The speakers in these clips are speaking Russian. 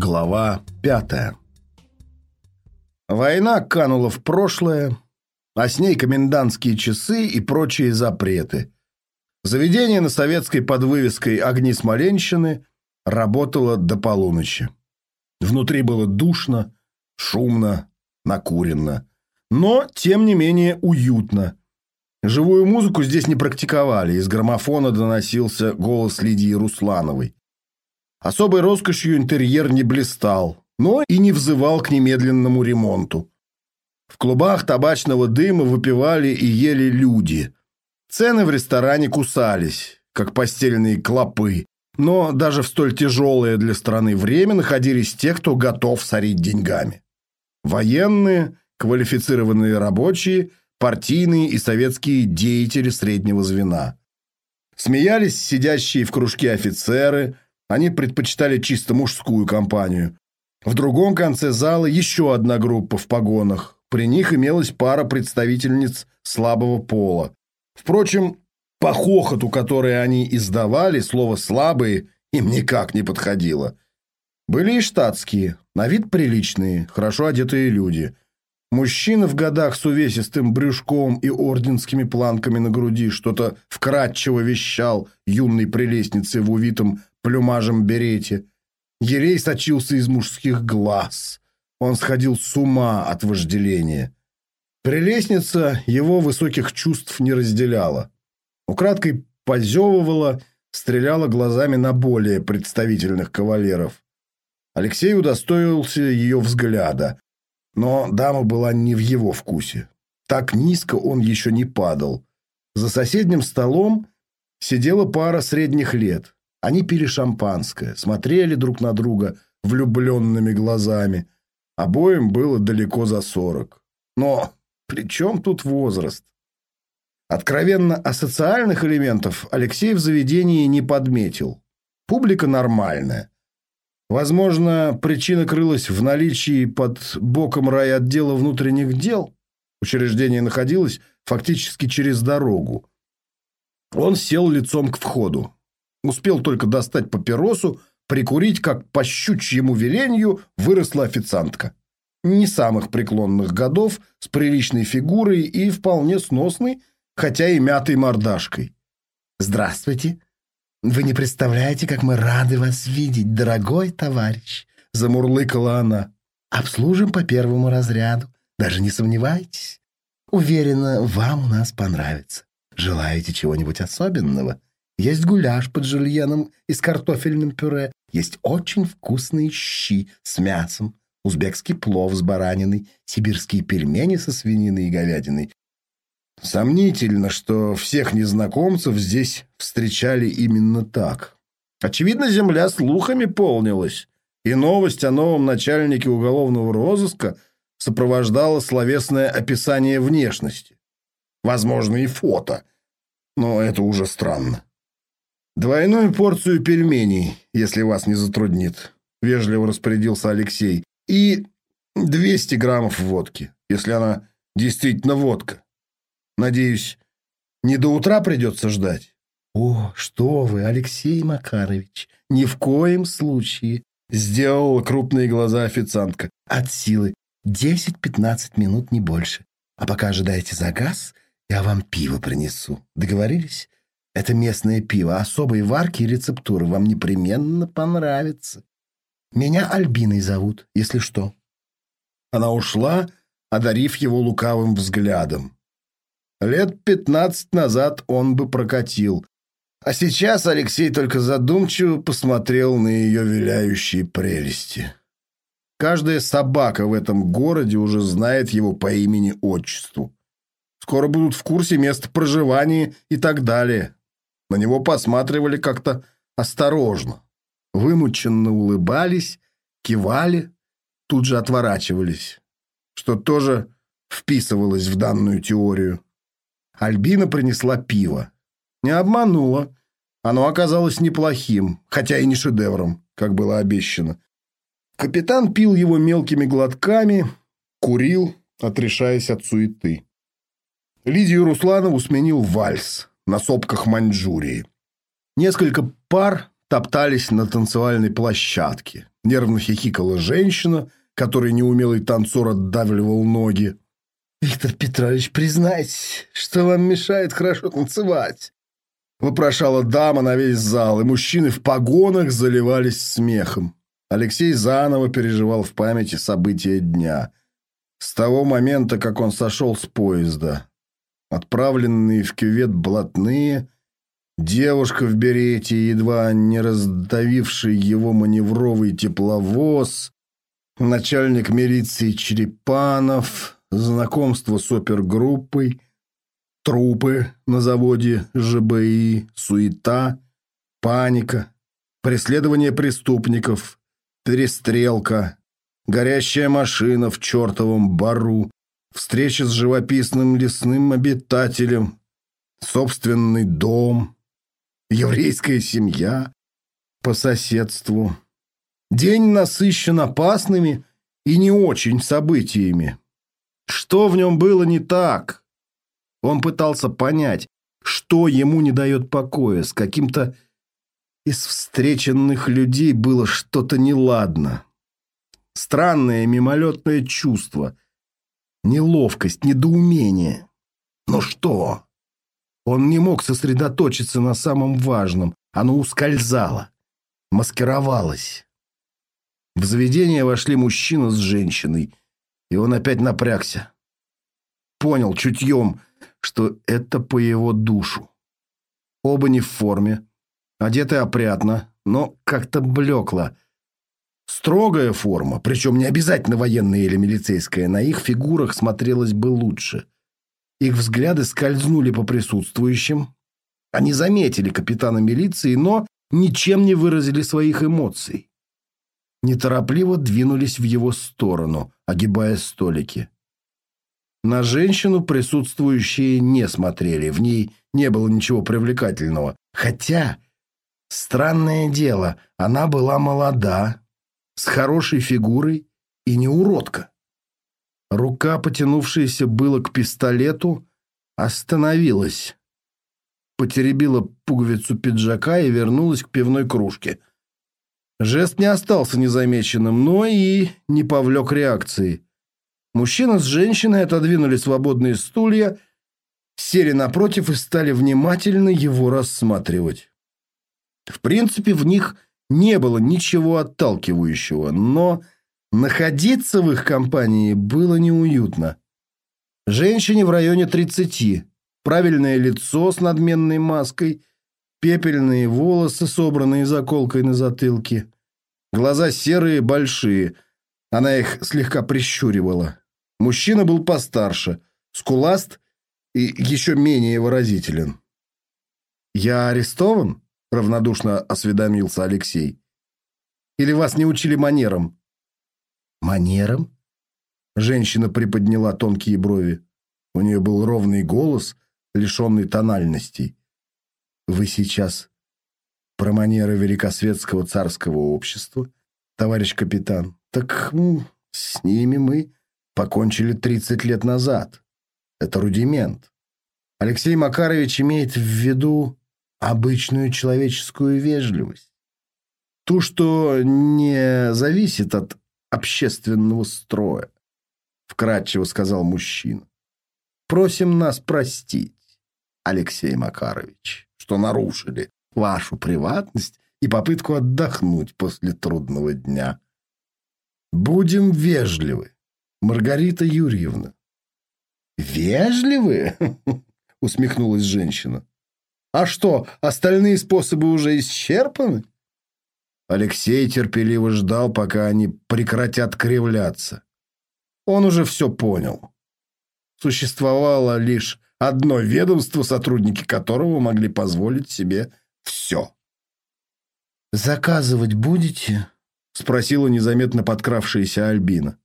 Глава пятая Война канула в прошлое, а с ней комендантские часы и прочие запреты. Заведение на советской подвывеской «Огни Смоленщины» работало до полуночи. Внутри было душно, шумно, накуренно, но, тем не менее, уютно. Живую музыку здесь не практиковали, из граммофона доносился голос Лидии Руслановой. Особой роскошью интерьер не блистал, но и не взывал к немедленному ремонту. В клубах табачного дыма выпивали и ели люди. Цены в ресторане кусались, как постельные клопы, но даже в столь тяжелое для страны время находились те, кто готов сорить деньгами. Военные, квалифицированные рабочие, партийные и советские деятели среднего звена. Смеялись сидящие в кружке офицеры – они предпочитали чисто мужскую компанию. В другом конце зала еще одна группа в погонах. При них имелась пара представительниц слабого пола. Впрочем, по хохоту, который они издавали, слово «слабые» им никак не подходило. Были и штатские, на вид приличные, хорошо одетые люди. Мужчина в годах с увесистым брюшком и орденскими планками на груди что-то вкратчиво вещал юной прелестнице в увитом плюмажем берете. Ерей сочился из мужских глаз. Он сходил с ума от вожделения. Прелестница его высоких чувств не разделяла. Украдкой позевывала, стреляла глазами на более представительных кавалеров. Алексей удостоился ее взгляда, но дама была не в его вкусе. Так низко он еще не падал. За соседним столом сидела пара средних лет. Они пили шампанское, смотрели друг на друга влюбленными глазами. Обоим было далеко за сорок. Но при чем тут возраст? Откровенно асоциальных элементов Алексей в заведении не подметил. Публика нормальная. Возможно, причина крылась в наличии под боком райотдела внутренних дел. Учреждение находилось фактически через дорогу. Он сел лицом к входу. Успел только достать папиросу, прикурить, как по щучьему веленью выросла официантка. Не самых преклонных годов, с приличной фигурой и вполне сносной, хотя и мятой мордашкой. «Здравствуйте. Вы не представляете, как мы рады вас видеть, дорогой товарищ», — замурлыкала она. «Обслужим по первому разряду, даже не сомневайтесь. Уверена, вам у нас понравится. Желаете чего-нибудь особенного?» Есть гуляш под жульеном и с картофельным пюре. Есть очень вкусные щи с мясом, узбекский плов с бараниной, сибирские пельмени со свининой и говядиной. Сомнительно, что всех незнакомцев здесь встречали именно так. Очевидно, земля слухами полнилась, и новость о новом начальнике уголовного розыска сопровождала словесное описание внешности. Возможно, и фото, но это уже странно. «Двойную порцию пельменей, если вас не затруднит», – вежливо распорядился Алексей. «И 200 граммов водки, если она действительно водка. Надеюсь, не до утра придется ждать?» «О, что вы, Алексей Макарович, ни в коем случае!» – сделала крупные глаза официантка. «От силы 10-15 минут, не больше. А пока ожидаете заказ, я вам пиво принесу. Договорились?» Это местное пиво, особые варки и рецептуры. Вам непременно понравится. Меня Альбиной зовут, если что». Она ушла, одарив его лукавым взглядом. Лет пятнадцать назад он бы прокатил. А сейчас Алексей только задумчиво посмотрел на ее виляющие прелести. Каждая собака в этом городе уже знает его по имени-отчеству. Скоро будут в курсе места проживания и так далее. На него посматривали как-то осторожно. Вымученно улыбались, кивали, тут же отворачивались, что тоже вписывалось в данную теорию. Альбина принесла пиво. Не обманула. Оно оказалось неплохим, хотя и не шедевром, как было обещано. Капитан пил его мелкими глотками, курил, отрешаясь от суеты. Лидию Русланову сменил вальс на сопках Маньчжурии. Несколько пар топтались на танцевальной площадке. Нервно хихикала женщина, которой неумелый танцор отдавливал ноги. «Виктор Петрович, признайтесь, что вам мешает хорошо танцевать?» Вопрошала дама на весь зал, и мужчины в погонах заливались смехом. Алексей заново переживал в памяти события дня. С того момента, как он сошел с поезда. Отправленные в кювет блатные, девушка в берете, едва не раздавивший его маневровый тепловоз, начальник милиции Черепанов, знакомство с опергруппой, трупы на заводе ЖБИ, суета, паника, преследование преступников, перестрелка, горящая машина в чертовом бару, встреча с живописным лесным обитателем, собственный дом, еврейская семья по соседству. День насыщен опасными и не очень событиями. Что в нем было не так? Он пытался понять, что ему не дает покоя, с каким-то из встреченных людей было что-то неладно. Странное мимолетное чувство – Неловкость, недоумение. Но что? Он не мог сосредоточиться на самом важном. Оно ускользало, маскировалось. В заведение вошли мужчина с женщиной, и он опять напрягся. Понял чутьем, что это по его душу. Оба не в форме, одеты опрятно, но как-то блекло – Строгая форма, причем не обязательно военная или милицейская, на их фигурах смотрелась бы лучше. Их взгляды скользнули по присутствующим. Они заметили капитана милиции, но ничем не выразили своих эмоций. Неторопливо двинулись в его сторону, огибая столики. На женщину присутствующие не смотрели, в ней не было ничего привлекательного. Хотя, странное дело, она была молода, с хорошей фигурой и не уродка. Рука, потянувшаяся было к пистолету, остановилась. Потеребила пуговицу пиджака и вернулась к пивной кружке. Жест не остался незамеченным, но и не повлек реакции. Мужчина с женщиной отодвинули свободные стулья, сели напротив и стали внимательно его рассматривать. В принципе, в них не было ничего отталкивающего, но находиться в их компании было неуютно. Женщине в районе 30, правильное лицо с надменной маской, пепельные волосы, собранные заколкой на затылке, глаза серые, большие, она их слегка прищуривала. Мужчина был постарше, скуласт и еще менее выразителен. «Я арестован?» — равнодушно осведомился Алексей. «Или вас не учили манерам?» «Манерам?» Женщина приподняла тонкие брови. У нее был ровный голос, лишенный тональностей. «Вы сейчас про манеры великосветского царского общества, товарищ капитан? Так с ними мы покончили 30 лет назад. Это рудимент. Алексей Макарович имеет в виду обычную человеческую вежливость. Ту, что не зависит от общественного строя, вкратчиво сказал мужчина. Просим нас простить, Алексей Макарович, что нарушили вашу приватность и попытку отдохнуть после трудного дня. Будем вежливы, Маргарита Юрьевна. Вежливы? усмехнулась женщина. А что, остальные способы уже исчерпаны? Алексей терпеливо ждал, пока они прекратят кривляться. Он уже все понял. Существовало лишь одно ведомство, сотрудники которого могли позволить себе все. «Заказывать будете?» — спросила незаметно подкравшаяся Альбина.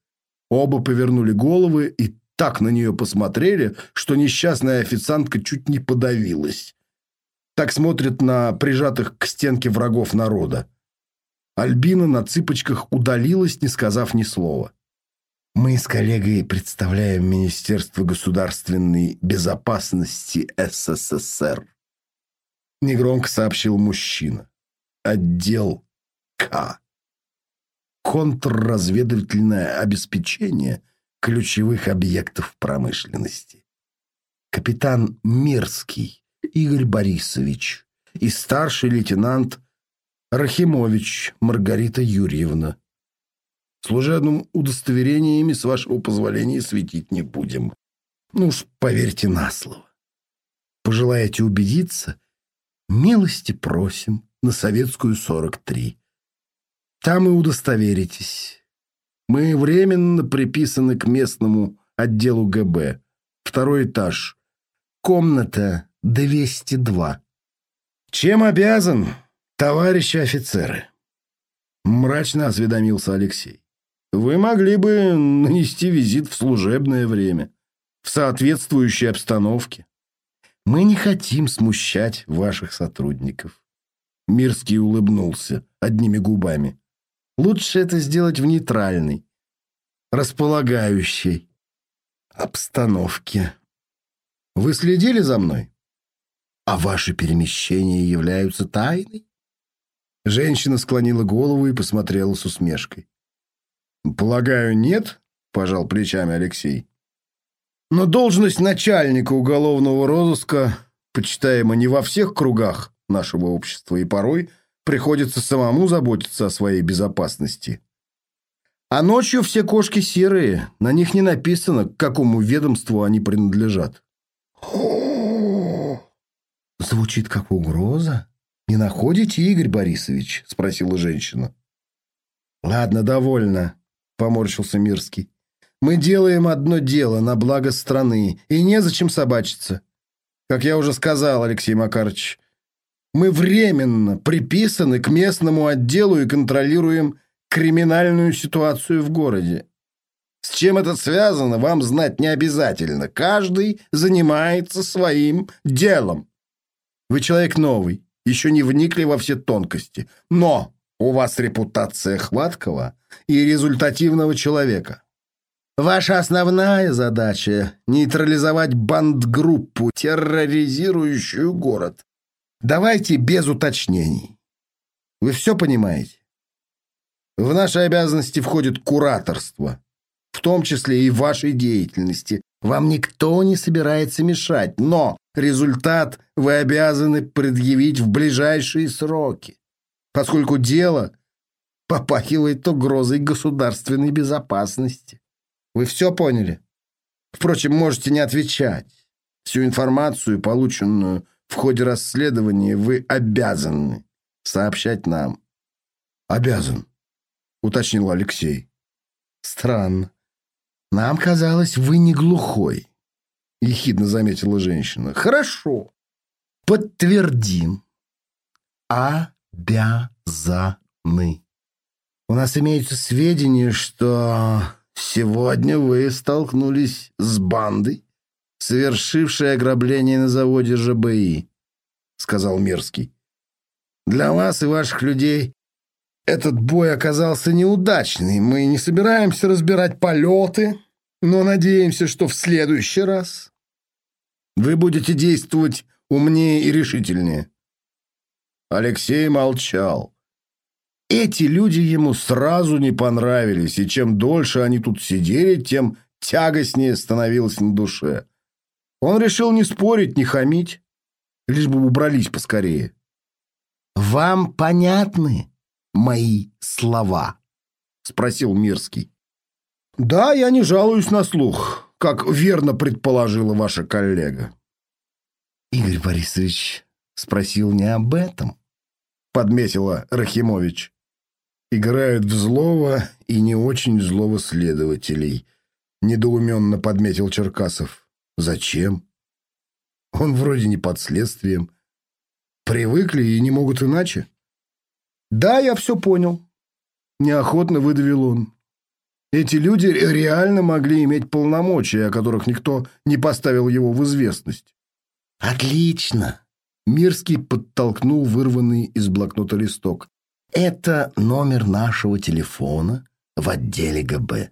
Оба повернули головы и так на нее посмотрели, что несчастная официантка чуть не подавилась. Так смотрят на прижатых к стенке врагов народа. Альбина на цыпочках удалилась, не сказав ни слова. «Мы с коллегой представляем Министерство государственной безопасности СССР», негромко сообщил мужчина. «Отдел К». контрразведывательное обеспечение ключевых объектов промышленности. Капитан Мирский Игорь Борисович и старший лейтенант Рахимович Маргарита Юрьевна. Служебным удостоверениями, с вашего позволения, светить не будем. Ну уж поверьте на слово. Пожелаете убедиться? Милости просим на Советскую 43. Там и удостоверитесь. Мы временно приписаны к местному отделу ГБ. Второй этаж. Комната 202. Чем обязан, товарищи офицеры? Мрачно осведомился Алексей. Вы могли бы нанести визит в служебное время, в соответствующей обстановке. Мы не хотим смущать ваших сотрудников. Мирский улыбнулся одними губами. Лучше это сделать в нейтральной, располагающей обстановке. Вы следили за мной? А ваши перемещения являются тайной? Женщина склонила голову и посмотрела с усмешкой. «Полагаю, нет?» – пожал плечами Алексей. «Но должность начальника уголовного розыска почитаема не во всех кругах нашего общества, и порой приходится самому заботиться о своей безопасности. А ночью все кошки серые, на них не написано, к какому ведомству они принадлежат». «Звучит как угроза. Не находите, Игорь Борисович?» – спросила женщина. «Ладно, довольно», – поморщился Мирский. «Мы делаем одно дело на благо страны, и незачем собачиться. Как я уже сказал, Алексей Макарович, мы временно приписаны к местному отделу и контролируем криминальную ситуацию в городе. С чем это связано, вам знать не обязательно. Каждый занимается своим делом. Вы человек новый, еще не вникли во все тонкости. Но у вас репутация хваткого и результативного человека. Ваша основная задача – нейтрализовать бандгруппу, терроризирующую город. Давайте без уточнений. Вы все понимаете? В наши обязанности входит кураторство, в том числе и вашей деятельности. Вам никто не собирается мешать, но результат вы обязаны предъявить в ближайшие сроки, поскольку дело попахивает угрозой государственной безопасности. Вы все поняли? Впрочем, можете не отвечать. Всю информацию, полученную в ходе расследования, вы обязаны сообщать нам. Обязан, уточнил Алексей. Странно. Нам казалось, вы не глухой, ехидно заметила женщина. Хорошо. Подтвердим. Обязаны. У нас имеются сведения, что сегодня вы столкнулись с бандой, совершившей ограбление на заводе ЖБИ, сказал Мерзкий. Для вас и ваших людей этот бой оказался неудачный. Мы не собираемся разбирать полеты, но надеемся, что в следующий раз вы будете действовать умнее и решительнее. Алексей молчал. Эти люди ему сразу не понравились, и чем дольше они тут сидели, тем тягостнее становилось на душе. Он решил не спорить, не хамить, лишь бы убрались поскорее. «Вам понятны мои слова?» — спросил Мирский. «Да, я не жалуюсь на слух, как верно предположила ваша коллега». «Игорь Борисович спросил не об этом», — подметила Рахимович играют в злого и не очень злого следователей», — недоуменно подметил Черкасов. «Зачем? Он вроде не под следствием. Привыкли и не могут иначе». «Да, я все понял», — неохотно выдавил он. «Эти люди реально могли иметь полномочия, о которых никто не поставил его в известность». «Отлично!» Мирский подтолкнул вырванный из блокнота листок. Это номер нашего телефона в отделе ГБ.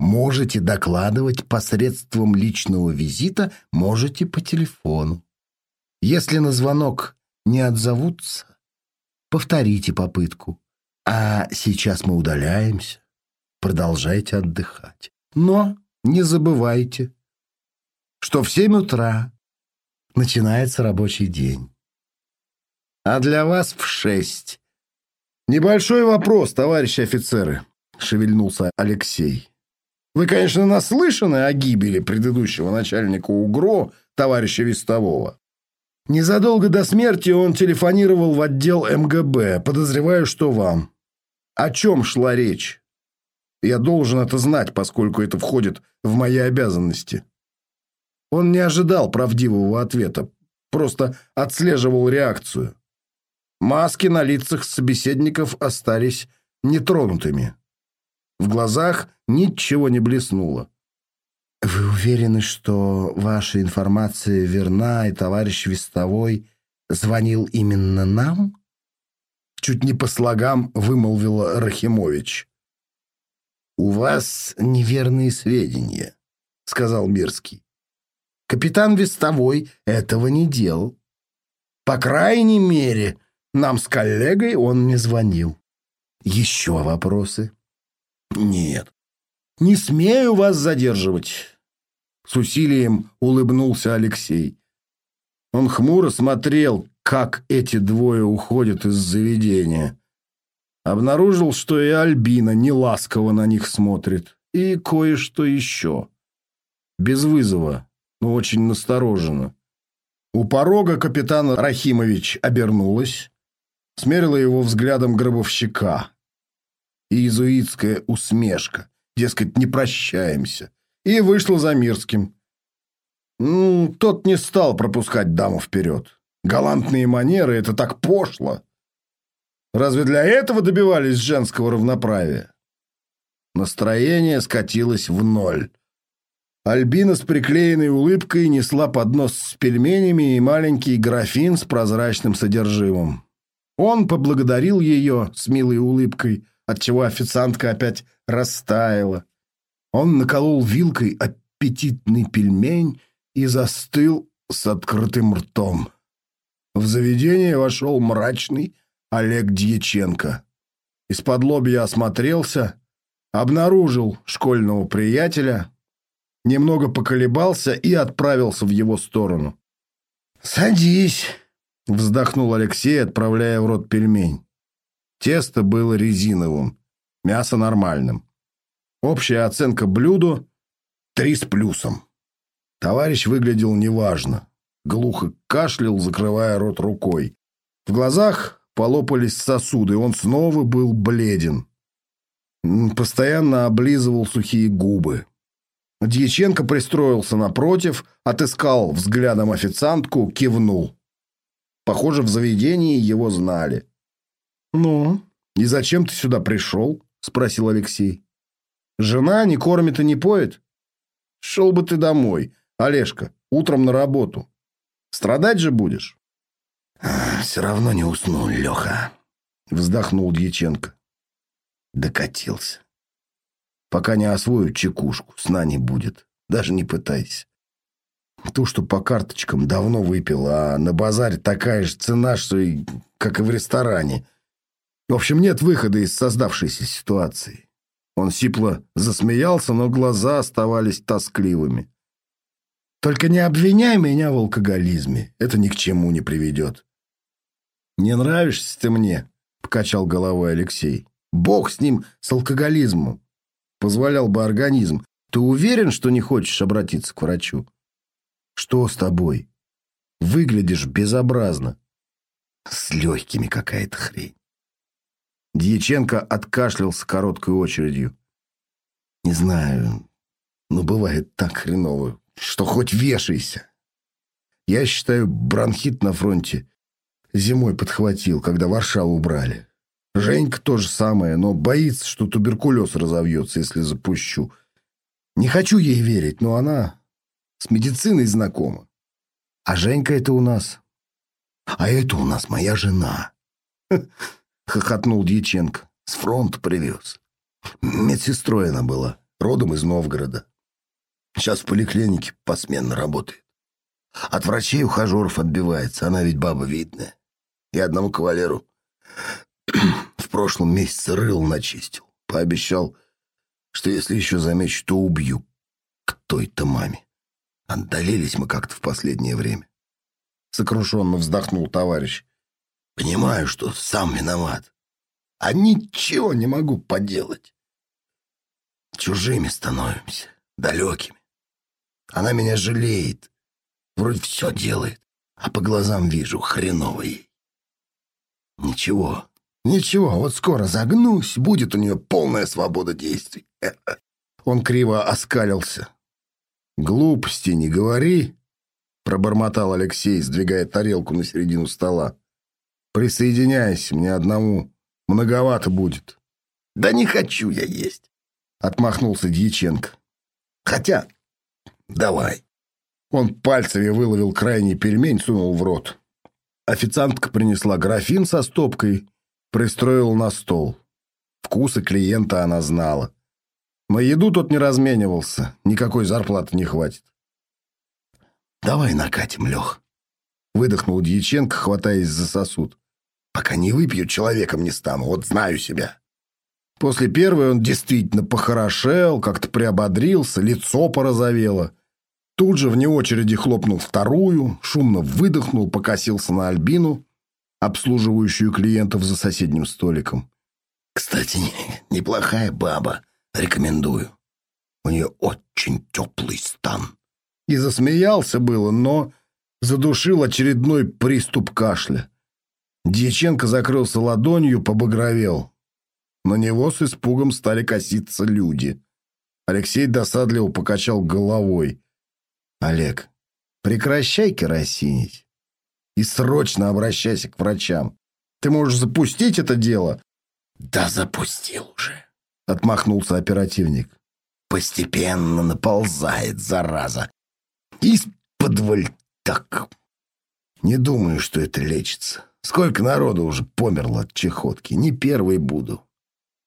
Можете докладывать посредством личного визита, можете по телефону. Если на звонок не отзовутся, повторите попытку. А сейчас мы удаляемся. Продолжайте отдыхать. Но не забывайте, что в семь утра начинается рабочий день. А для вас в шесть. Небольшой вопрос, товарищи офицеры, шевельнулся Алексей. Вы, конечно, наслышаны о гибели предыдущего начальника УГРО, товарища Вестового. Незадолго до смерти он телефонировал в отдел МГБ. Подозреваю, что вам. О чем шла речь? Я должен это знать, поскольку это входит в мои обязанности. Он не ожидал правдивого ответа, просто отслеживал реакцию. Маски на лицах собеседников остались нетронутыми. В глазах ничего не блеснуло. «Вы уверены, что ваша информация верна, и товарищ Вестовой звонил именно нам?» Чуть не по слогам вымолвила Рахимович. «У вас неверные сведения», — сказал Мирский. «Капитан Вестовой этого не делал. По крайней мере, нам с коллегой он не звонил. Еще вопросы?» «Нет, не смею вас задерживать. С усилием улыбнулся Алексей. Он хмуро смотрел, как эти двое уходят из заведения. Обнаружил, что и Альбина неласково на них смотрит. И кое-что еще. Без вызова, но очень настороженно. У порога капитан Рахимович обернулась, смерила его взглядом гробовщика. И иезуитская усмешка – дескать, не прощаемся, и вышла за Мирским. Ну, тот не стал пропускать даму вперед. Галантные манеры — это так пошло. Разве для этого добивались женского равноправия? Настроение скатилось в ноль. Альбина с приклеенной улыбкой несла поднос с пельменями и маленький графин с прозрачным содержимым. Он поблагодарил ее с милой улыбкой — отчего официантка опять растаяла. Он наколол вилкой аппетитный пельмень и застыл с открытым ртом. В заведение вошел мрачный Олег Дьяченко. Из-под лобья осмотрелся, обнаружил школьного приятеля, немного поколебался и отправился в его сторону. «Садись», — вздохнул Алексей, отправляя в рот пельмень. Тесто было резиновым, мясо нормальным. Общая оценка блюду – три с плюсом. Товарищ выглядел неважно. Глухо кашлял, закрывая рот рукой. В глазах полопались сосуды, он снова был бледен. Постоянно облизывал сухие губы. Дьяченко пристроился напротив, отыскал взглядом официантку, кивнул. Похоже, в заведении его знали. «Ну, и зачем ты сюда пришел?» – спросил Алексей. «Жена не кормит и не поет?» «Шел бы ты домой, Олежка, утром на работу. Страдать же будешь?» «Все равно не усну, Леха», – вздохнул Дьяченко. Докатился. «Пока не освою чекушку, сна не будет. Даже не пытайся. То, что по карточкам давно выпил, а на базаре такая же цена, что и как и в ресторане – в общем, нет выхода из создавшейся ситуации. Он сипло засмеялся, но глаза оставались тоскливыми. «Только не обвиняй меня в алкоголизме. Это ни к чему не приведет». «Не нравишься ты мне», — покачал головой Алексей. «Бог с ним, с алкоголизмом. Позволял бы организм. Ты уверен, что не хочешь обратиться к врачу?» «Что с тобой? Выглядишь безобразно. С легкими какая-то хрень». Дьяченко откашлялся короткой очередью. «Не знаю, но бывает так хреново, что хоть вешайся. Я считаю, бронхит на фронте зимой подхватил, когда Варшаву убрали. Женька то же самое, но боится, что туберкулез разовьется, если запущу. Не хочу ей верить, но она с медициной знакома. А Женька это у нас... А это у нас моя жена. — хохотнул Дьяченко. «С фронта привез. Медсестрой она была, родом из Новгорода. Сейчас в поликлинике посменно работает. От врачей ухажеров отбивается, она ведь баба видная. И одному кавалеру В прошлом месяце рыл начистил. Пообещал, что если еще замечу, то убью к той-то маме. Отдалились мы как-то в последнее время. Сокрушенно вздохнул товарищ. Понимаю, что сам виноват. А ничего не могу поделать. Чужими становимся, далекими. Она меня жалеет. Вроде все делает, а по глазам вижу, хреново ей. Ничего, ничего, вот скоро загнусь, будет у нее полная свобода действий. Он криво оскалился. «Глупости не говори», — пробормотал Алексей, сдвигая тарелку на середину стола. «Присоединяйся, мне одному многовато будет». «Да не хочу я есть», — отмахнулся Дьяченко. «Хотя, давай». Он пальцами выловил крайний пельмень, сунул в рот. Официантка принесла графин со стопкой, пристроил на стол. Вкусы клиента она знала. На еду тот не разменивался, никакой зарплаты не хватит. «Давай накатим, Лех», — выдохнул Дьяченко, хватаясь за сосуд. «Пока не выпью, человеком не стану, вот знаю себя». После первой он действительно похорошел, как-то приободрился, лицо порозовело. Тут же вне очереди хлопнул вторую, шумно выдохнул, покосился на Альбину, обслуживающую клиентов за соседним столиком. «Кстати, неплохая баба», Рекомендую. У нее очень теплый стан. И засмеялся было, но задушил очередной приступ кашля. Дьяченко закрылся ладонью, побагровел. На него с испугом стали коситься люди. Алексей досадливо покачал головой. «Олег, прекращай керосинить и срочно обращайся к врачам. Ты можешь запустить это дело?» «Да запустил уже», Отмахнулся оперативник. Постепенно наползает, зараза. Из-под так. Не думаю, что это лечится. Сколько народу уже померло от чехотки. Не первый буду.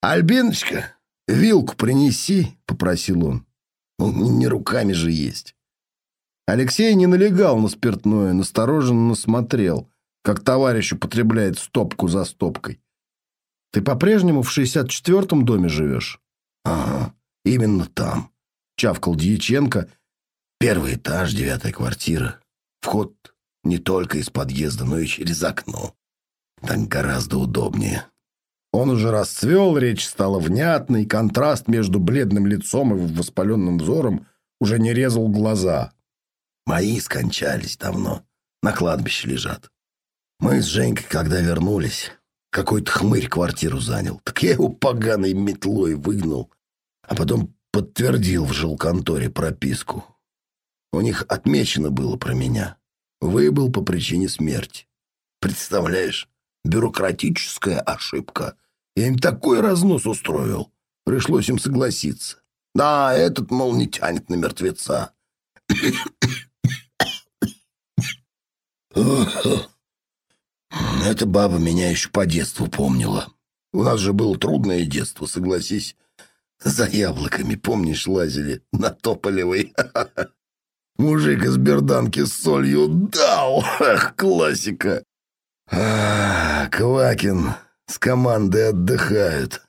«Альбиночка, вилку принеси», — попросил он. Ну, не руками же есть. Алексей не налегал на спиртное, настороженно смотрел, как товарищ употребляет стопку за стопкой. Ты по-прежнему в 64-м доме живешь? Ага, именно там. Чавкал Дьяченко. Первый этаж, девятая квартира. Вход не только из подъезда, но и через окно. Так гораздо удобнее. Он уже расцвел, речь стала внятной, контраст между бледным лицом и воспаленным взором уже не резал глаза. Мои скончались давно, на кладбище лежат. Мы с Женькой, когда вернулись, какой-то хмырь квартиру занял. Так я его поганой метлой выгнал, а потом подтвердил в жилконторе прописку. У них отмечено было про меня. Выбыл по причине смерти. Представляешь, бюрократическая ошибка. Я им такой разнос устроил. Пришлось им согласиться. Да, этот, мол, не тянет на мертвеца. Эта баба меня еще по детству помнила. У нас же было трудное детство, согласись. За яблоками, помнишь, лазили на Тополевой. Мужик из берданки с солью дал. Ах, классика. А, Квакин с командой отдыхают.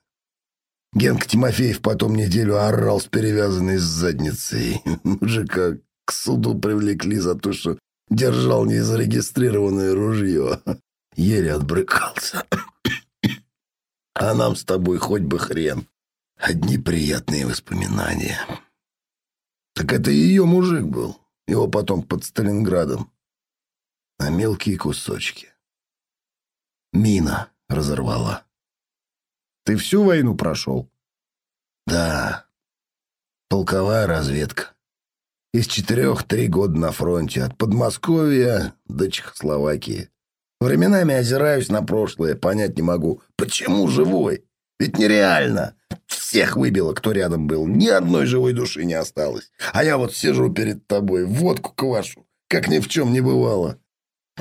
Генка Тимофеев потом неделю орал с перевязанной задницей. Мужика к суду привлекли за то, что держал незарегистрированное ружье. Еле отбрыкался. А нам с тобой хоть бы хрен. Одни приятные воспоминания. Так это ее мужик был. Его потом под Сталинградом. На мелкие кусочки. Мина разорвала. Ты всю войну прошел? Да. Полковая разведка. Из четырех три года на фронте. От Подмосковья до Чехословакии. Временами озираюсь на прошлое, понять не могу, почему живой? Ведь нереально. Всех выбило, кто рядом был. Ни одной живой души не осталось. А я вот сижу перед тобой, водку квашу, как ни в чем не бывало.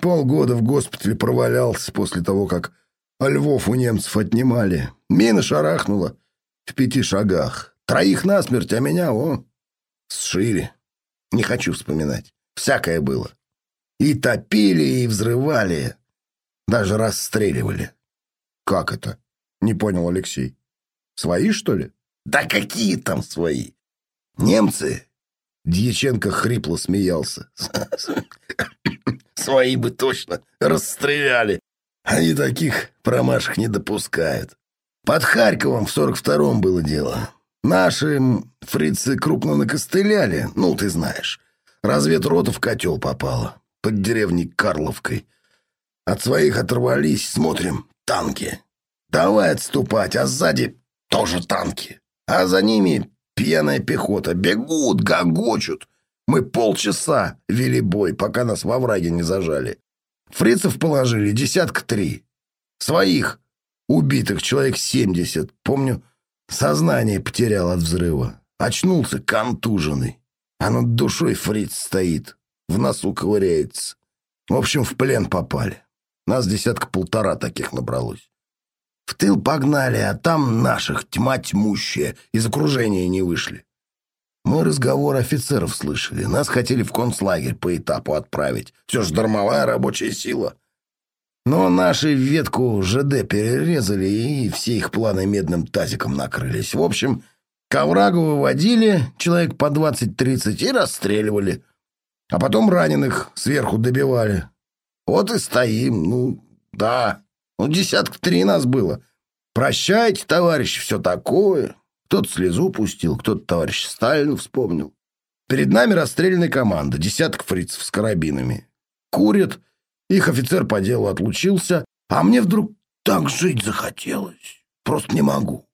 Полгода в госпитале провалялся после того, как Львов у немцев отнимали. Мина шарахнула в пяти шагах. Троих насмерть, а меня, о, сшили. Не хочу вспоминать. Всякое было. И топили, и взрывали. Даже расстреливали. Как это? Не понял Алексей. Свои, что ли? Да какие там свои? Немцы? Дьяченко хрипло смеялся. Свои бы точно расстреляли. Они таких промашек не допускают. Под Харьковом в 42-м было дело. Наши фрицы крупно накостыляли, ну, ты знаешь. Разведрота в котел попала, под деревней Карловкой. От своих оторвались, смотрим, танки. Давай отступать, а сзади тоже танки. А за ними пьяная пехота. Бегут, гогочут. Мы полчаса вели бой, пока нас во враге не зажали. Фрицев положили десятка три. Своих убитых человек семьдесят. Помню, сознание потерял от взрыва. Очнулся контуженный. А над душой фриц стоит. В носу ковыряется. В общем, в плен попали. Нас десятка полтора таких набралось. В тыл погнали, а там наших тьма тьмущая. Из окружения не вышли. Мы разговор офицеров слышали. Нас хотели в концлагерь по этапу отправить. Все же дармовая рабочая сила. Но наши ветку ЖД перерезали, и все их планы медным тазиком накрылись. В общем, к выводили человек по 20-30 и расстреливали. А потом раненых сверху добивали. Вот и стоим. Ну, да. Ну, десятка три нас было. Прощайте, товарищ, все такое. Кто-то слезу пустил, кто-то товарищ Сталину вспомнил. Перед нами расстрельная команда, десяток фрицев с карабинами. Курят, их офицер по делу отлучился, а мне вдруг так жить захотелось. Просто не могу.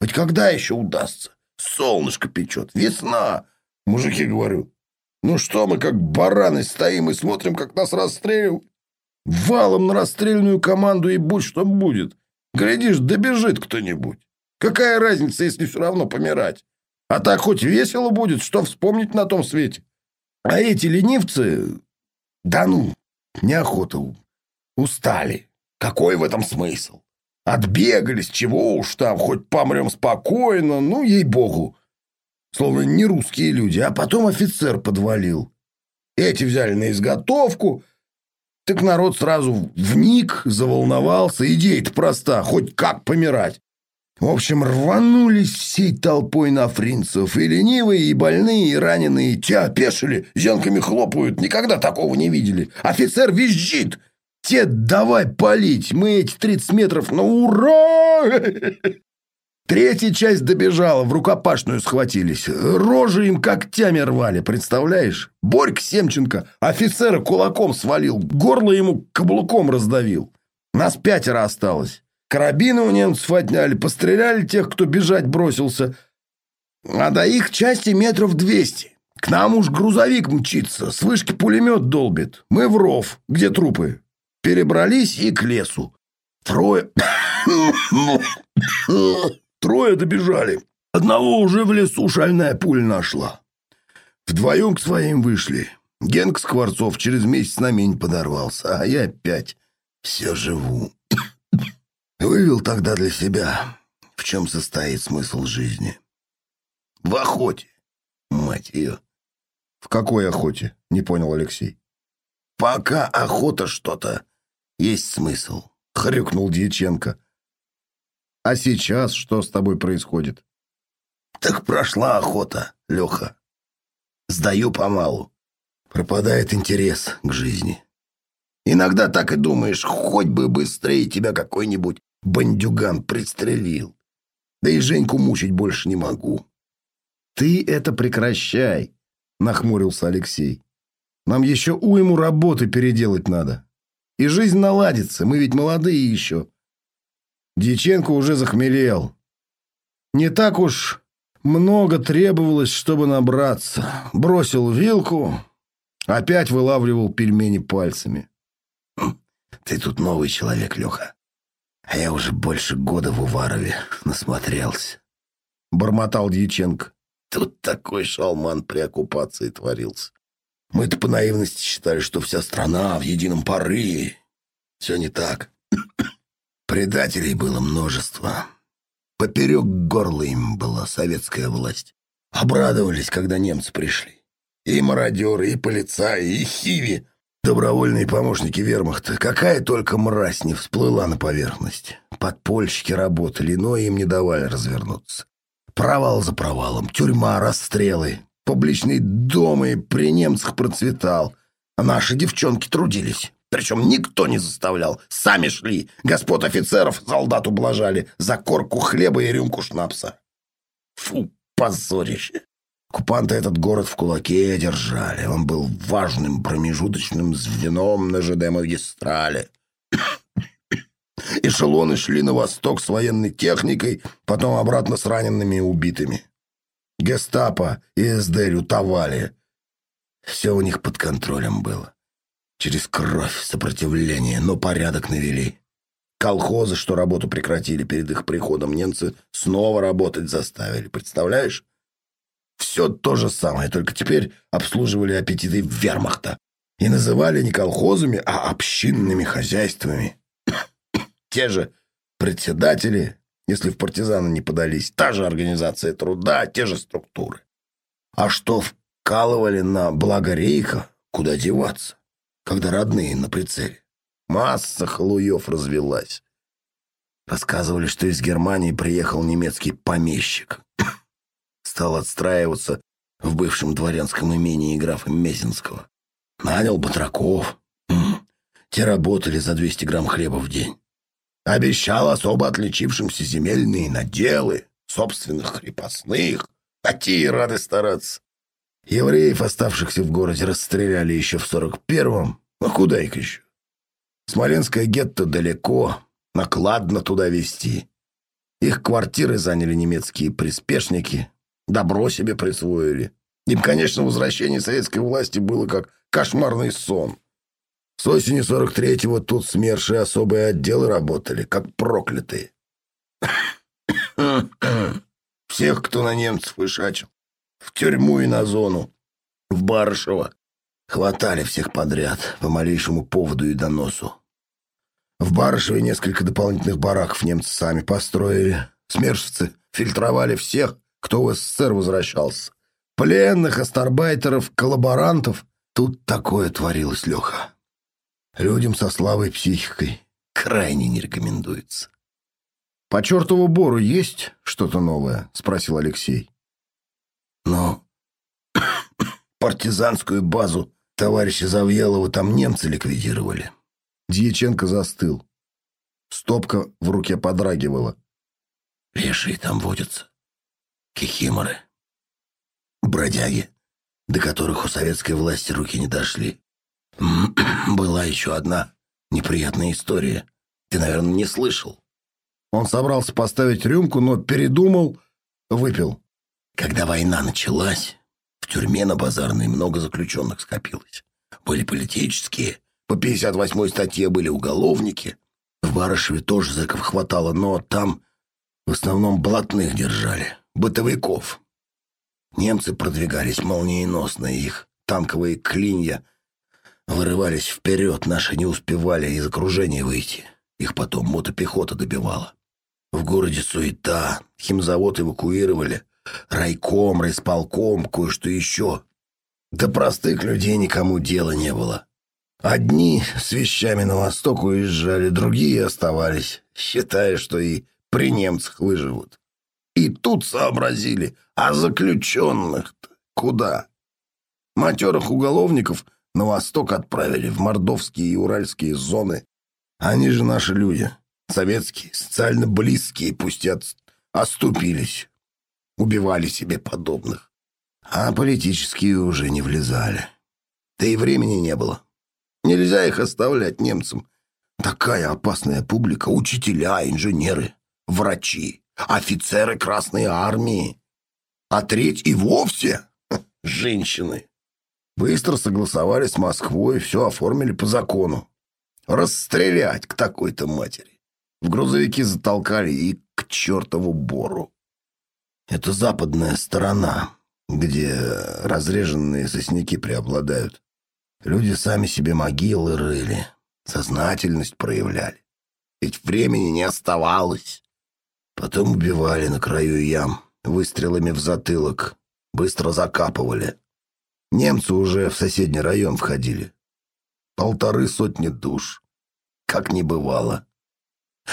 Хоть когда еще удастся? Солнышко печет, весна. Мужики, говорю, ну что мы как бараны стоим и смотрим, как нас расстреливают? Валом на расстрельную команду и будь что будет. Глядишь, добежит кто-нибудь. Какая разница, если все равно помирать? А так хоть весело будет, что вспомнить на том свете. А эти ленивцы... Да ну, неохота. Устали. Какой в этом смысл? Отбегались, чего уж там, хоть помрем спокойно, ну, ей-богу. Словно не русские люди. А потом офицер подвалил. Эти взяли на изготовку. Так народ сразу вник, заволновался. Идея-то проста, хоть как помирать. В общем, рванулись всей толпой на фринцев. И ленивые, и больные, и раненые. Те опешили, зенками хлопают. Никогда такого не видели. Офицер визжит. Те давай палить. Мы эти 30 метров на ура! Третья часть добежала, в рукопашную схватились. Рожи им когтями рвали, представляешь? Борька Семченко офицера кулаком свалил, горло ему каблуком раздавил. Нас пятеро осталось. Карабины у немцев отняли, постреляли тех, кто бежать бросился. А до их части метров двести. К нам уж грузовик мчится, с вышки пулемет долбит. Мы в ров, где трупы. Перебрались и к лесу. Трое... Трое добежали. Одного уже в лесу шальная пуля нашла. Вдвоем к своим вышли. Генк Скворцов через месяц на мень подорвался, а я опять все живу. Вывел тогда для себя, в чем состоит смысл жизни. В охоте, мать ее. В какой охоте? Не понял Алексей. Пока охота что-то, есть смысл, хрюкнул Дьяченко. А сейчас что с тобой происходит? Так прошла охота, Леха. Сдаю помалу. Пропадает интерес к жизни. Иногда так и думаешь, хоть бы быстрее тебя какой-нибудь бандюган пристрелил. Да и Женьку мучить больше не могу. Ты это прекращай, нахмурился Алексей. Нам еще уйму работы переделать надо. И жизнь наладится, мы ведь молодые еще. Дьяченко уже захмелел. Не так уж много требовалось, чтобы набраться. Бросил вилку, опять вылавливал пельмени пальцами. «Ты тут новый человек, Леха. А я уже больше года в Уварове насмотрелся. Бормотал Дьяченко. Тут такой шалман при оккупации творился. Мы-то по наивности считали, что вся страна в едином порыве. Все не так. Предателей было множество. Поперек горла им была советская власть. Обрадовались, когда немцы пришли. И мародеры, и полицаи, и хиви. Добровольные помощники вермахта. Какая только мразь не всплыла на поверхность. Подпольщики работали, но им не давали развернуться. Провал за провалом, тюрьма, расстрелы. Публичный дом и при немцах процветал. А наши девчонки трудились. Причем никто не заставлял. Сами шли. Господ офицеров солдат ублажали за корку хлеба и рюмку шнапса. Фу, позорище. Оккупанты этот город в кулаке держали. Он был важным промежуточным звеном на ЖД-магистрале. Эшелоны шли на восток с военной техникой, потом обратно с ранеными и убитыми. Гестапо и СД лютовали. Все у них под контролем было. Через кровь, сопротивление, но порядок навели. Колхозы, что работу прекратили перед их приходом, немцы снова работать заставили. Представляешь? Все то же самое, только теперь обслуживали аппетиты вермахта. И называли не колхозами, а общинными хозяйствами. Те же председатели, если в партизаны не подались, та же организация труда, те же структуры. А что вкалывали на благо рейха, куда деваться, когда родные на прицеле? Масса халуев развелась. Рассказывали, что из Германии приехал немецкий помещик стал отстраиваться в бывшем дворянском имении графа Мезенского. Нанял батраков. Те работали за 200 грамм хлеба в день. Обещал особо отличившимся земельные наделы, собственных крепостных. И рады стараться. Евреев, оставшихся в городе, расстреляли еще в 41-м. А куда их еще? Смоленское гетто далеко, накладно туда везти. Их квартиры заняли немецкие приспешники, добро себе присвоили. Им, конечно, возвращение советской власти было как кошмарный сон. С осени 43-го тут СМЕРШи особые отделы работали, как проклятые. Всех, кто на немцев вышачил. В тюрьму и на зону. В Барышево. Хватали всех подряд, по малейшему поводу и доносу. В Барышеве несколько дополнительных бараков немцы сами построили. Смершевцы фильтровали всех, кто в СССР возвращался. Пленных, астарбайтеров, коллаборантов. Тут такое творилось, Леха. Людям со слабой психикой крайне не рекомендуется. — По чертову бору есть что-то новое? — спросил Алексей. — Ну, партизанскую базу товарища Завьялова там немцы ликвидировали. Дьяченко застыл. Стопка в руке подрагивала. — Лешие там водятся кикиморы, бродяги, до которых у советской власти руки не дошли. Была еще одна неприятная история. Ты, наверное, не слышал. Он собрался поставить рюмку, но передумал, выпил. Когда война началась, в тюрьме на Базарной много заключенных скопилось. Были политические, по 58-й статье были уголовники. В Барышеве тоже зэков хватало, но там в основном блатных держали бытовиков. Немцы продвигались молниеносно, их танковые клинья вырывались вперед, наши не успевали из окружения выйти. Их потом мотопехота добивала. В городе суета, химзавод эвакуировали, райком, райсполком, кое-что еще. До простых людей никому дела не было. Одни с вещами на восток уезжали, другие оставались, считая, что и при немцах выживут. И тут сообразили, а заключенных-то куда? Матерых уголовников на восток отправили, в мордовские и уральские зоны. Они же наши люди, советские, социально близкие, пусть и оступились. Убивали себе подобных. А политические уже не влезали. Да и времени не было. Нельзя их оставлять немцам. Такая опасная публика, учителя, инженеры, врачи офицеры Красной Армии, а треть и вовсе женщины. Быстро согласовали с Москвой, все оформили по закону. Расстрелять к такой-то матери. В грузовики затолкали и к чертову бору. Это западная сторона, где разреженные сосняки преобладают. Люди сами себе могилы рыли, сознательность проявляли. Ведь времени не оставалось. Потом убивали на краю ям, выстрелами в затылок, быстро закапывали. Немцы уже в соседний район входили. полторы сотни душ. Как не бывало.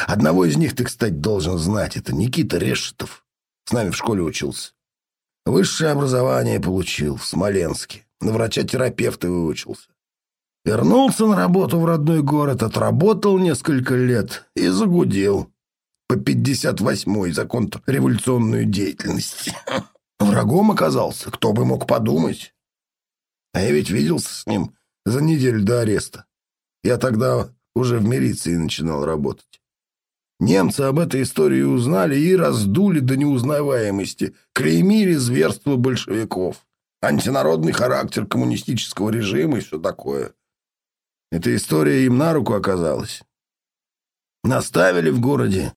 Одного из них ты, кстати, должен знать. Это Никита Решетов. С нами в школе учился. Высшее образование получил в Смоленске. На врача-терапевта выучился. Вернулся на работу в родной город, отработал несколько лет и загудел по 58-й за контрреволюционную деятельность. Врагом оказался, кто бы мог подумать. А я ведь виделся с ним за неделю до ареста. Я тогда уже в милиции начинал работать. Немцы об этой истории узнали и раздули до неузнаваемости, клеймили зверство большевиков, антинародный характер коммунистического режима и все такое. Эта история им на руку оказалась. Наставили в городе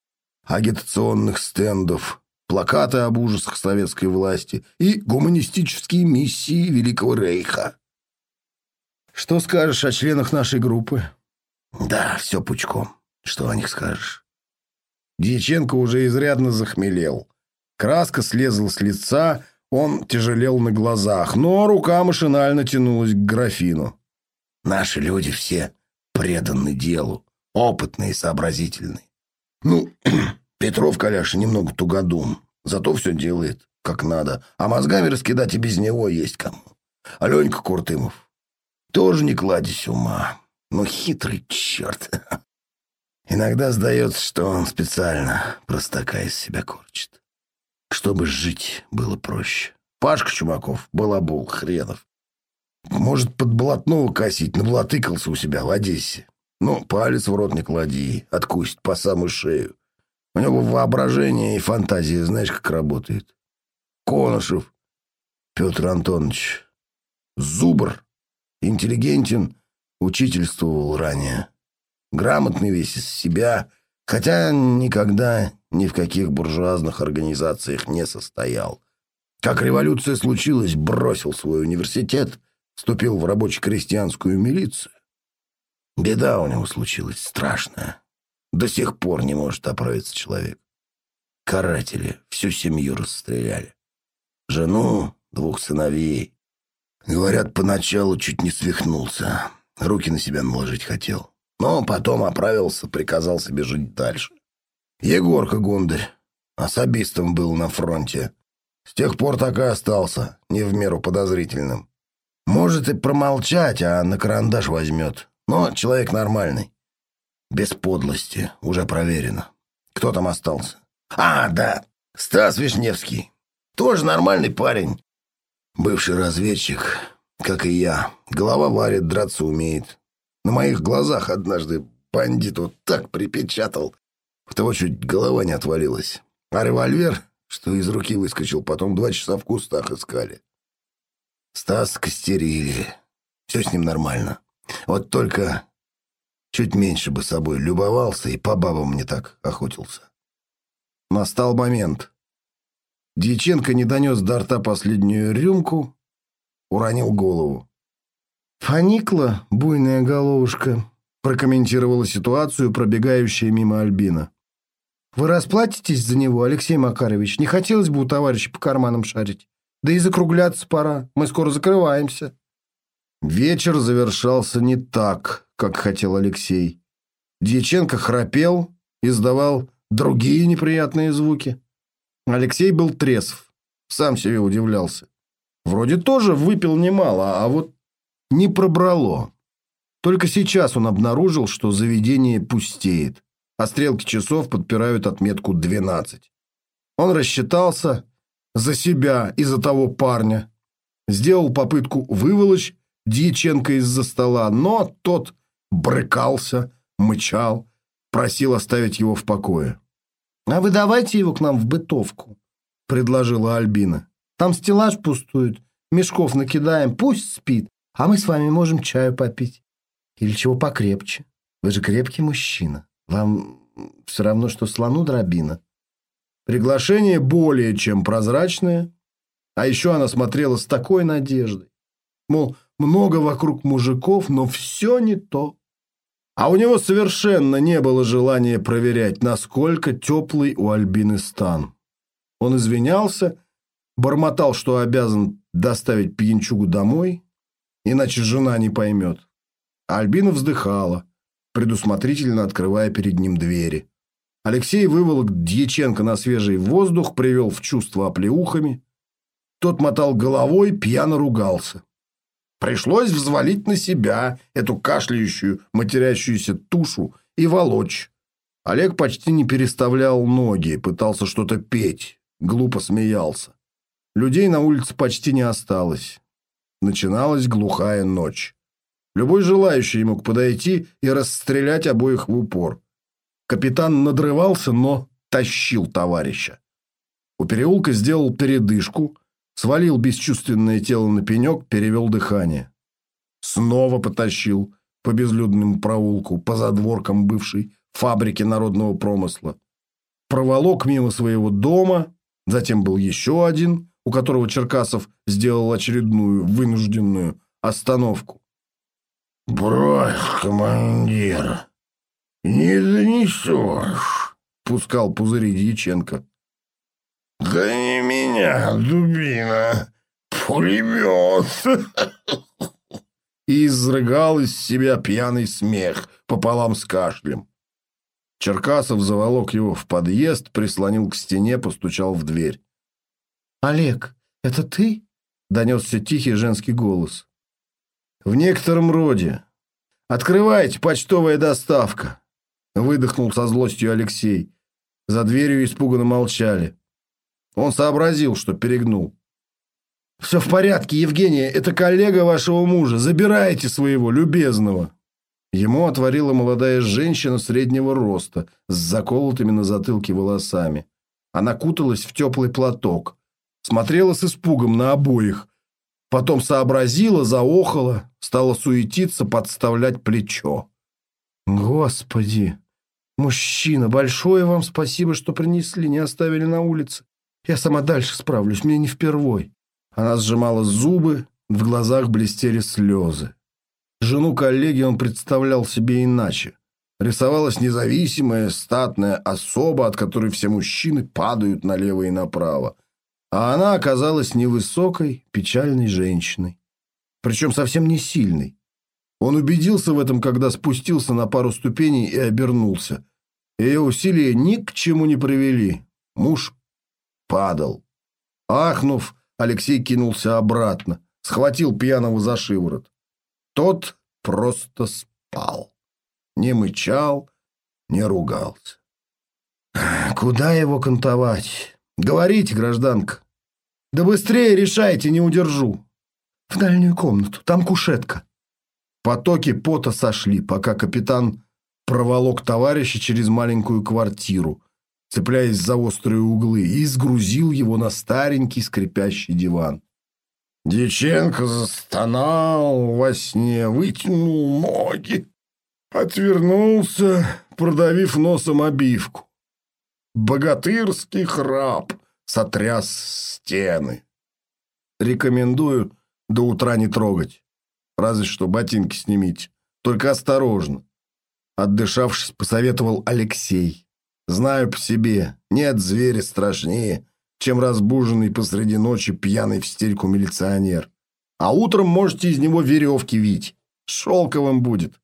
агитационных стендов, плакаты об ужасах советской власти и гуманистические миссии Великого Рейха. Что скажешь о членах нашей группы? Да, все пучком. Что о них скажешь? Дьяченко уже изрядно захмелел. Краска слезла с лица, он тяжелел на глазах, но рука машинально тянулась к графину. Наши люди все преданы делу, опытные и сообразительные. Ну, Петров, Коляша, немного тугодум, зато все делает как надо, а мозгами раскидать и без него есть кому. Аленька Куртымов тоже не кладезь ума, но хитрый черт. Иногда сдается, что он специально простака из себя корчит. Чтобы жить было проще. Пашка Чумаков, балабул, хренов. Может, под блатного косить, наблатыкался у себя в Одессе. Ну, палец в рот не клади, откусит по самую шею. У него воображение и фантазия, знаешь, как работает. Конышев, Петр Антонович, Зубр, интеллигентен, учительствовал ранее. Грамотный весь из себя, хотя никогда ни в каких буржуазных организациях не состоял. Как революция случилась, бросил свой университет, вступил в рабоче-крестьянскую милицию. Беда у него случилась страшная. До сих пор не может оправиться человек. Каратели всю семью расстреляли. Жену, двух сыновей. Говорят, поначалу чуть не свихнулся. Руки на себя наложить хотел. Но потом оправился, приказал себе жить дальше. Егорка Гундарь особистом был на фронте. С тех пор так и остался, не в меру подозрительным. Может и промолчать, а на карандаш возьмет. Но человек нормальный. Без подлости, уже проверено. Кто там остался? А, да, Стас Вишневский. Тоже нормальный парень. Бывший разведчик, как и я. Голова варит, драться умеет. На моих глазах однажды бандит вот так припечатал. В того чуть голова не отвалилась. А револьвер, что из руки выскочил, потом два часа в кустах искали. Стас костерили. Все с ним нормально. Вот только чуть меньше бы собой любовался и по бабам не так охотился. Настал момент. Дьяченко не донес до рта последнюю рюмку, уронил голову. «Поникла буйная головушка», — прокомментировала ситуацию пробегающая мимо Альбина. «Вы расплатитесь за него, Алексей Макарович? Не хотелось бы у товарища по карманам шарить. Да и закругляться пора, мы скоро закрываемся». Вечер завершался не так, как хотел Алексей. Дьяченко храпел, издавал другие неприятные звуки. Алексей был трезв, сам себе удивлялся. Вроде тоже выпил немало, а вот не пробрало. Только сейчас он обнаружил, что заведение пустеет, а стрелки часов подпирают отметку 12. Он рассчитался за себя и за того парня, сделал попытку выволочь Дьяченко из-за стола, но тот брыкался, мычал, просил оставить его в покое. «А вы давайте его к нам в бытовку», — предложила Альбина. «Там стеллаж пустует, мешков накидаем, пусть спит, а мы с вами можем чаю попить. Или чего покрепче. Вы же крепкий мужчина. Вам все равно, что слону дробина». Приглашение более чем прозрачное, а еще она смотрела с такой надеждой. Мол, много вокруг мужиков, но все не то. А у него совершенно не было желания проверять, насколько теплый у Альбины стан. Он извинялся, бормотал, что обязан доставить пьянчугу домой, иначе жена не поймет. а Альбина вздыхала, предусмотрительно открывая перед ним двери. Алексей выволок Дьяченко на свежий воздух, привел в чувство оплеухами. Тот мотал головой, пьяно ругался. Пришлось взвалить на себя эту кашляющую, матерящуюся тушу и волочь. Олег почти не переставлял ноги, пытался что-то петь, глупо смеялся. Людей на улице почти не осталось. Начиналась глухая ночь. Любой желающий мог подойти и расстрелять обоих в упор. Капитан надрывался, но тащил товарища. У переулка сделал передышку, свалил бесчувственное тело на пенек, перевел дыхание. Снова потащил по безлюдному проулку, по задворкам бывшей фабрики народного промысла. Проволок мимо своего дома, затем был еще один, у которого Черкасов сделал очередную вынужденную остановку. «Брось, командир, не донесешь», — пускал пузыри Дьяченко. «Да не меня, дубина, пулемет!» И изрыгал из себя пьяный смех пополам с кашлем. Черкасов заволок его в подъезд, прислонил к стене, постучал в дверь. «Олег, это ты?» — донесся тихий женский голос. «В некотором роде. Открывайте, почтовая доставка!» Выдохнул со злостью Алексей. За дверью испуганно молчали. Он сообразил, что перегнул. «Все в порядке, Евгения, это коллега вашего мужа. Забирайте своего, любезного!» Ему отворила молодая женщина среднего роста с заколотыми на затылке волосами. Она куталась в теплый платок смотрела с испугом на обоих. Потом сообразила, заохала, стала суетиться, подставлять плечо. «Господи! Мужчина, большое вам спасибо, что принесли, не оставили на улице. Я сама дальше справлюсь, мне не впервой». Она сжимала зубы, в глазах блестели слезы. Жену коллеги он представлял себе иначе. Рисовалась независимая, статная особа, от которой все мужчины падают налево и направо. А она оказалась невысокой, печальной женщиной. Причем совсем не сильной. Он убедился в этом, когда спустился на пару ступеней и обернулся. Ее усилия ни к чему не привели. Муж падал. Ахнув, Алексей кинулся обратно, схватил пьяного за шиворот. Тот просто спал. Не мычал, не ругался. Куда его кантовать? «Говорите, гражданка». «Да быстрее решайте, не удержу». «В дальнюю комнату, там кушетка». Потоки пота сошли, пока капитан проволок товарища через маленькую квартиру, цепляясь за острые углы, и сгрузил его на старенький скрипящий диван. Дьяченко застонал во сне, вытянул ноги, отвернулся, продавив носом обивку. Богатырский храп сотряс стены. Рекомендую до утра не трогать. Разве что ботинки снимите. Только осторожно. Отдышавшись, посоветовал Алексей. Знаю по себе, нет зверя страшнее, чем разбуженный посреди ночи пьяный в стельку милиционер. А утром можете из него веревки вить. Шелковым будет.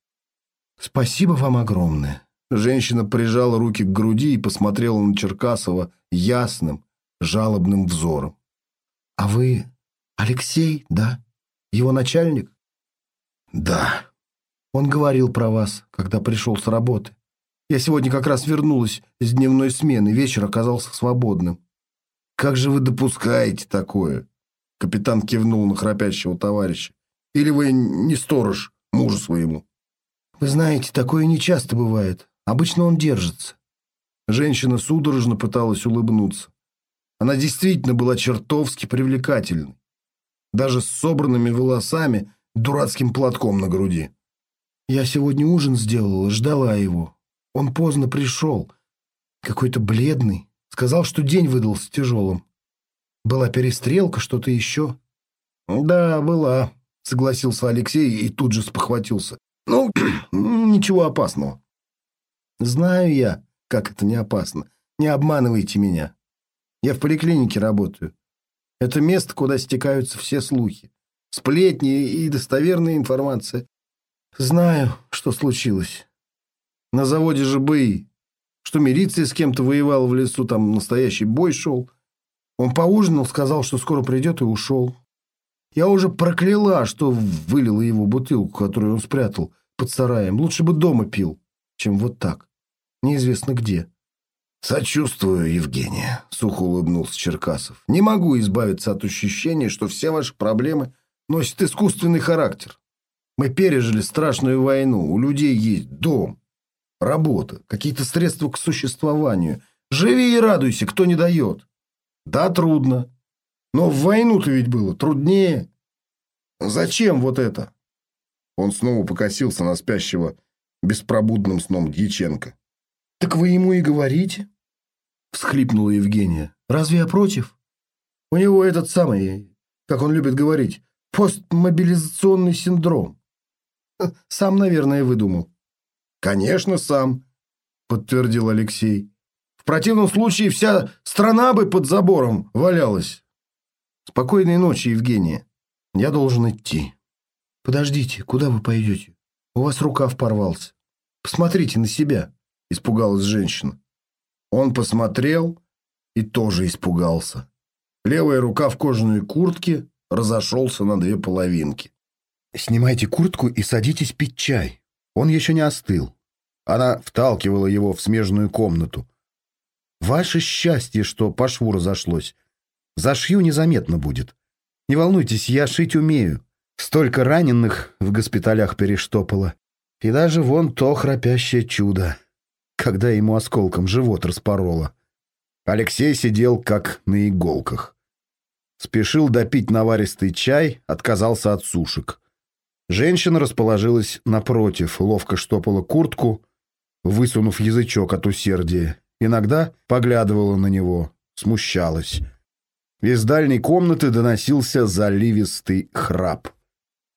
Спасибо вам огромное. Женщина прижала руки к груди и посмотрела на Черкасова ясным, жалобным взором. «А вы Алексей, да? Его начальник?» «Да». Он говорил про вас, когда пришел с работы. Я сегодня как раз вернулась с дневной смены, вечер оказался свободным. «Как же вы допускаете такое?» Капитан кивнул на храпящего товарища. «Или вы не сторож мужу своему?» «Вы знаете, такое нечасто бывает. Обычно он держится. Женщина судорожно пыталась улыбнуться. Она действительно была чертовски привлекательной. Даже с собранными волосами, дурацким платком на груди. Я сегодня ужин сделала, ждала его. Он поздно пришел. Какой-то бледный. Сказал, что день выдался тяжелым. Была перестрелка, что-то еще. Да, была, согласился Алексей и тут же спохватился. Ну, ничего опасного. Знаю я, как это не опасно. Не обманывайте меня. Я в поликлинике работаю. Это место, куда стекаются все слухи. Сплетни и достоверная информация. Знаю, что случилось. На заводе же бои. Что милиция с кем-то воевала в лесу, там настоящий бой шел. Он поужинал, сказал, что скоро придет и ушел. Я уже прокляла, что вылила его бутылку, которую он спрятал под сараем. Лучше бы дома пил, чем вот так. Неизвестно где. «Сочувствую, Евгения», — сухо улыбнулся Черкасов. «Не могу избавиться от ощущения, что все ваши проблемы носят искусственный характер. Мы пережили страшную войну, у людей есть дом, работа, какие-то средства к существованию. Живи и радуйся, кто не дает. Да, трудно. Но в войну-то ведь было труднее. Зачем вот это?» Он снова покосился на спящего беспробудным сном Дьяченко. «Так вы ему и говорите?» всхлипнула Евгения. «Разве я против? У него этот самый, как он любит говорить, постмобилизационный синдром. Сам, наверное, выдумал». «Конечно, сам», — подтвердил Алексей. «В противном случае вся страна бы под забором валялась». «Спокойной ночи, Евгения. Я должен идти». «Подождите, куда вы пойдете? У вас рукав порвался. Посмотрите на себя», — испугалась женщина. Он посмотрел и тоже испугался. Левая рука в кожаной куртке разошелся на две половинки. «Снимайте куртку и садитесь пить чай. Он еще не остыл». Она вталкивала его в смежную комнату. «Ваше счастье, что по шву разошлось. Зашью незаметно будет. Не волнуйтесь, я шить умею. Столько раненых в госпиталях перештопало. И даже вон то храпящее чудо когда ему осколком живот распороло. Алексей сидел как на иголках. Спешил допить наваристый чай, отказался от сушек. Женщина расположилась напротив, ловко штопала куртку, высунув язычок от усердия. Иногда поглядывала на него, смущалась. Из дальней комнаты доносился заливистый храп.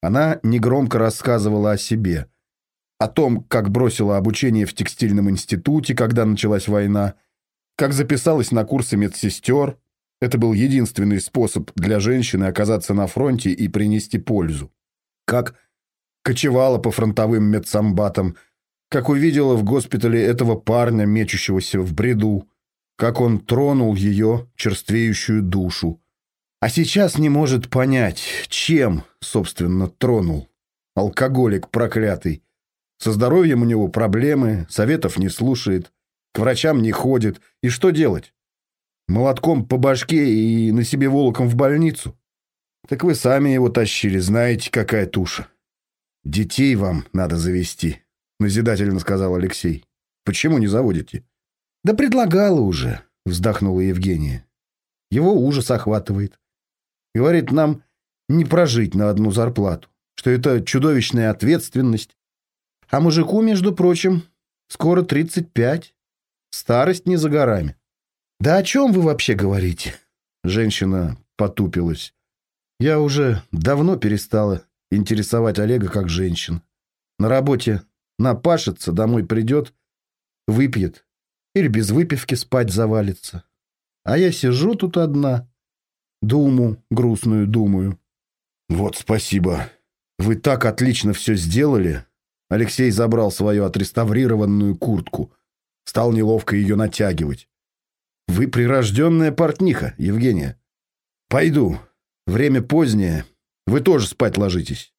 Она негромко рассказывала о себе — о том, как бросила обучение в текстильном институте, когда началась война, как записалась на курсы медсестер. Это был единственный способ для женщины оказаться на фронте и принести пользу. Как кочевала по фронтовым медсамбатам, как увидела в госпитале этого парня, мечущегося в бреду, как он тронул ее черствеющую душу. А сейчас не может понять, чем, собственно, тронул. Алкоголик проклятый. Со здоровьем у него проблемы, советов не слушает, к врачам не ходит. И что делать? Молотком по башке и на себе волоком в больницу? Так вы сами его тащили, знаете, какая туша. Детей вам надо завести, назидательно сказал Алексей. Почему не заводите? Да предлагала уже, вздохнула Евгения. Его ужас охватывает. Говорит, нам не прожить на одну зарплату, что это чудовищная ответственность, а мужику, между прочим, скоро 35. Старость не за горами. Да о чем вы вообще говорите? Женщина потупилась. Я уже давно перестала интересовать Олега как женщин. На работе напашется, домой придет, выпьет или без выпивки спать завалится. А я сижу тут одна, думу грустную думаю. Вот спасибо. Вы так отлично все сделали, Алексей забрал свою отреставрированную куртку. Стал неловко ее натягивать. «Вы прирожденная портниха, Евгения. Пойду. Время позднее. Вы тоже спать ложитесь.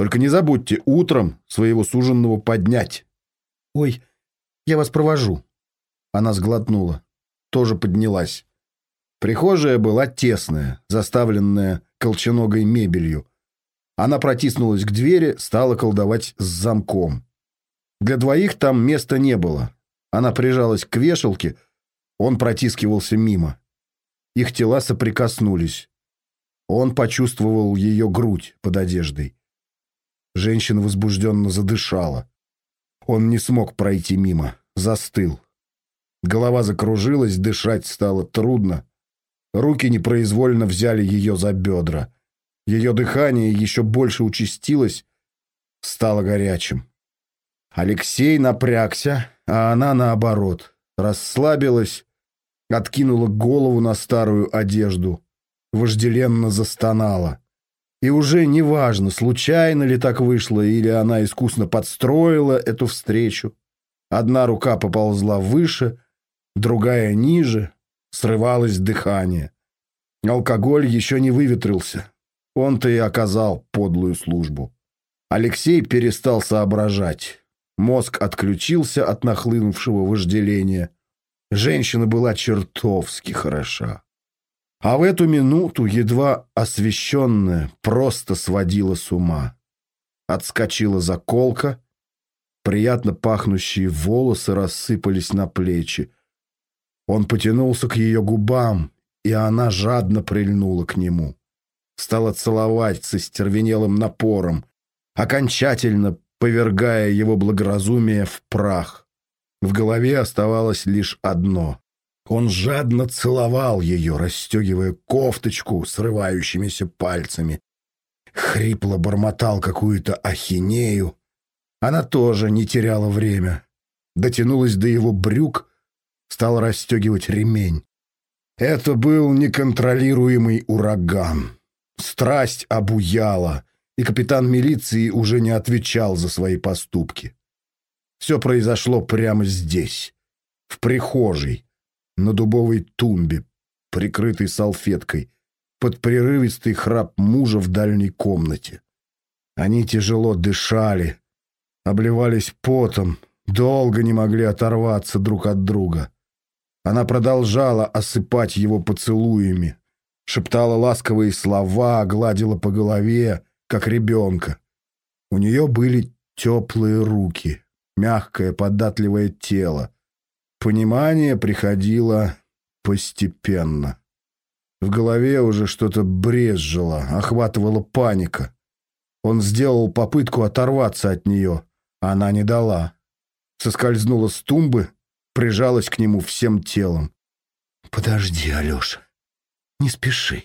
Только не забудьте утром своего суженного поднять». «Ой, я вас провожу». Она сглотнула. Тоже поднялась. Прихожая была тесная, заставленная колченогой мебелью. Она протиснулась к двери, стала колдовать с замком. Для двоих там места не было. Она прижалась к вешалке, он протискивался мимо. Их тела соприкоснулись. Он почувствовал ее грудь под одеждой. Женщина возбужденно задышала. Он не смог пройти мимо, застыл. Голова закружилась, дышать стало трудно. Руки непроизвольно взяли ее за бедра. Ее дыхание еще больше участилось, стало горячим. Алексей напрягся, а она, наоборот, расслабилась, откинула голову на старую одежду, вожделенно застонала. И уже неважно, случайно ли так вышло, или она искусно подстроила эту встречу. Одна рука поползла выше, другая ниже, срывалось дыхание. Алкоголь еще не выветрился. Он-то и оказал подлую службу. Алексей перестал соображать. Мозг отключился от нахлынувшего вожделения. Женщина была чертовски хороша. А в эту минуту, едва освещенная, просто сводила с ума. Отскочила заколка, приятно пахнущие волосы рассыпались на плечи. Он потянулся к ее губам, и она жадно прильнула к нему. Стала целовать со стервенелым напором, окончательно повергая его благоразумие в прах. В голове оставалось лишь одно. Он жадно целовал ее, расстегивая кофточку срывающимися пальцами. Хрипло бормотал какую-то ахинею. Она тоже не теряла время. Дотянулась до его брюк, стала расстегивать ремень. Это был неконтролируемый ураган. Страсть обуяла, и капитан милиции уже не отвечал за свои поступки. Все произошло прямо здесь, в прихожей, на дубовой тумбе, прикрытой салфеткой, под прерывистый храп мужа в дальней комнате. Они тяжело дышали, обливались потом, долго не могли оторваться друг от друга. Она продолжала осыпать его поцелуями, шептала ласковые слова, гладила по голове, как ребенка. У нее были теплые руки, мягкое податливое тело. Понимание приходило постепенно. В голове уже что-то брезжило, охватывала паника. Он сделал попытку оторваться от нее, она не дала. Соскользнула с тумбы, прижалась к нему всем телом. «Подожди, Алеша, не спеши.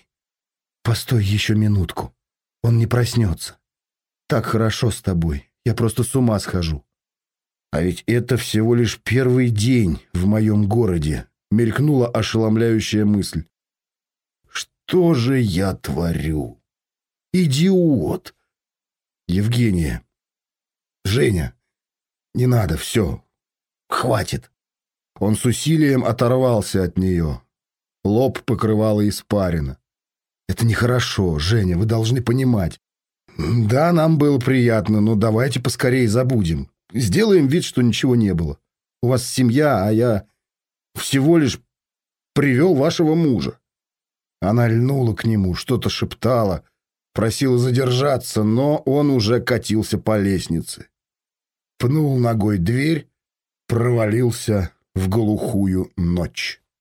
Постой еще минутку. Он не проснется. Так хорошо с тобой. Я просто с ума схожу. А ведь это всего лишь первый день в моем городе, мелькнула ошеломляющая мысль. Что же я творю? Идиот! Евгения. Женя. Не надо, все. Хватит. Он с усилием оторвался от нее. Лоб покрывало испарина. Это нехорошо, Женя, вы должны понимать. Да, нам было приятно, но давайте поскорее забудем. Сделаем вид, что ничего не было. У вас семья, а я всего лишь привел вашего мужа. Она льнула к нему, что-то шептала, просила задержаться, но он уже катился по лестнице. Пнул ногой дверь, провалился в глухую ночь.